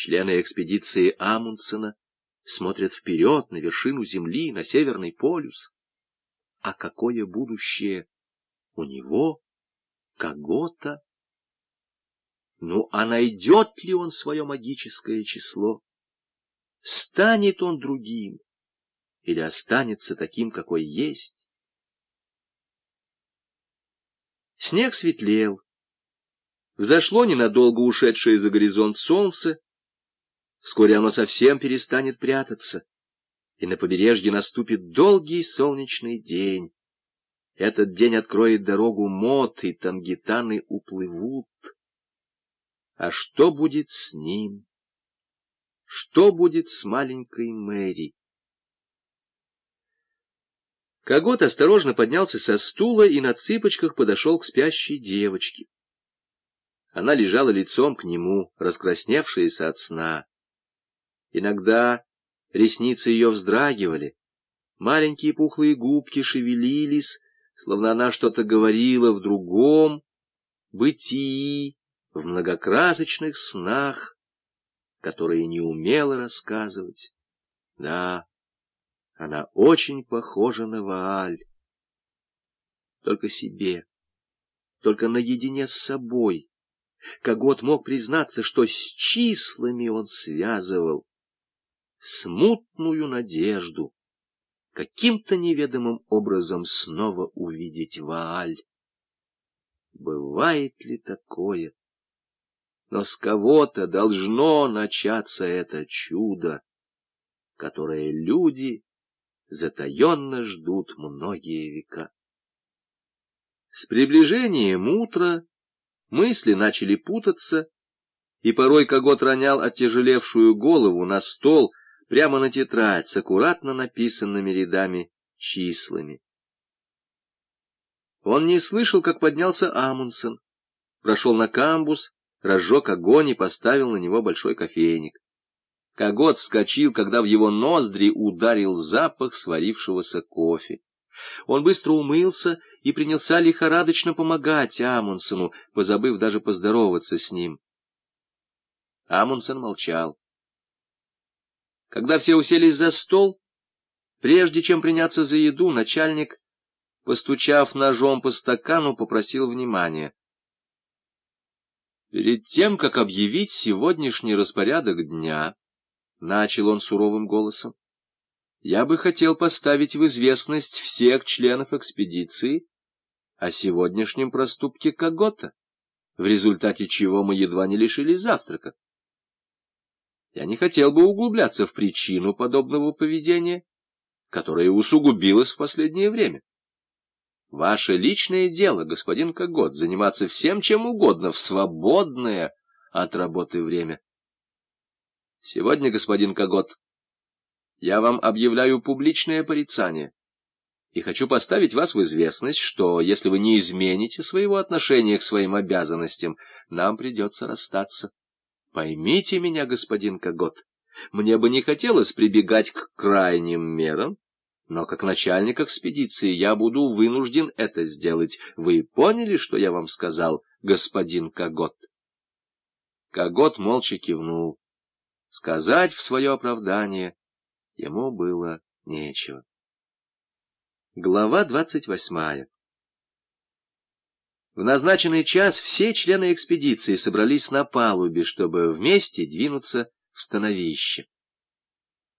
Члены экспедиции Амундсена смотрят вперед, на вершину Земли, на Северный полюс. А какое будущее у него, Когота? Ну, а найдет ли он свое магическое число? Станет он другим или останется таким, какой есть? Снег светлел. Взошло ненадолго ушедшее за горизонт солнце. Вскоре оно совсем перестанет прятаться, и на побережье наступит долгий солнечный день. Этот день откроет дорогу мод, и тангитаны уплывут. А что будет с ним? Что будет с маленькой Мэри? Когот осторожно поднялся со стула и на цыпочках подошел к спящей девочке. Она лежала лицом к нему, раскрасневшаяся от сна. Иногда ресницы ее вздрагивали, маленькие пухлые губки шевелились, словно она что-то говорила в другом бытии, в многокрасочных снах, которые не умела рассказывать. Да, она очень похожа на Вааль. Только себе, только наедине с собой. Когот мог признаться, что с числами он связывал смутную надежду каким-то неведомым образом снова увидеть Вааль. Бывает ли такое? Но с кого-то должно начаться это чудо, которое люди затаенно ждут многие века. С приближением утра мысли начали путаться, и порой Когот ронял оттяжелевшую голову на стол, прямо на тетрадь с аккуратно написанными рядами числами. Он не слышал, как поднялся Амундсен, прошел на камбус, разжег огонь и поставил на него большой кофейник. Когот вскочил, когда в его ноздри ударил запах сварившегося кофе. Он быстро умылся и принялся лихорадочно помогать Амундсену, позабыв даже поздороваться с ним. Амундсен молчал. Когда все уселись за стол, прежде чем приняться за еду, начальник, постучав ножом по стакану, попросил внимания. Перед тем, как объявить сегодняшний распорядок дня, начал он суровым голосом, я бы хотел поставить в известность всех членов экспедиции о сегодняшнем проступке Когота, в результате чего мы едва не лишились завтрака. Я не хотел бы углубляться в причину подобного поведения, которое усугубилось в последнее время. Ваше личное дело, господин Когот, заниматься всем, чем угодно, в свободное от работы время. Сегодня, господин Когот, я вам объявляю публичное порицание и хочу поставить вас в известность, что, если вы не измените своего отношения к своим обязанностям, нам придется расстаться. Поймите меня, господин Когот, мне бы не хотелось прибегать к крайним мерам, но как начальник экспедиции я буду вынужден это сделать. Вы поняли, что я вам сказал, господин Когот? Когот молча кивнул. Сказать в свое оправдание ему было нечего. Глава двадцать восьмая В назначенный час все члены экспедиции собрались на палубе, чтобы вместе двинуться в становище.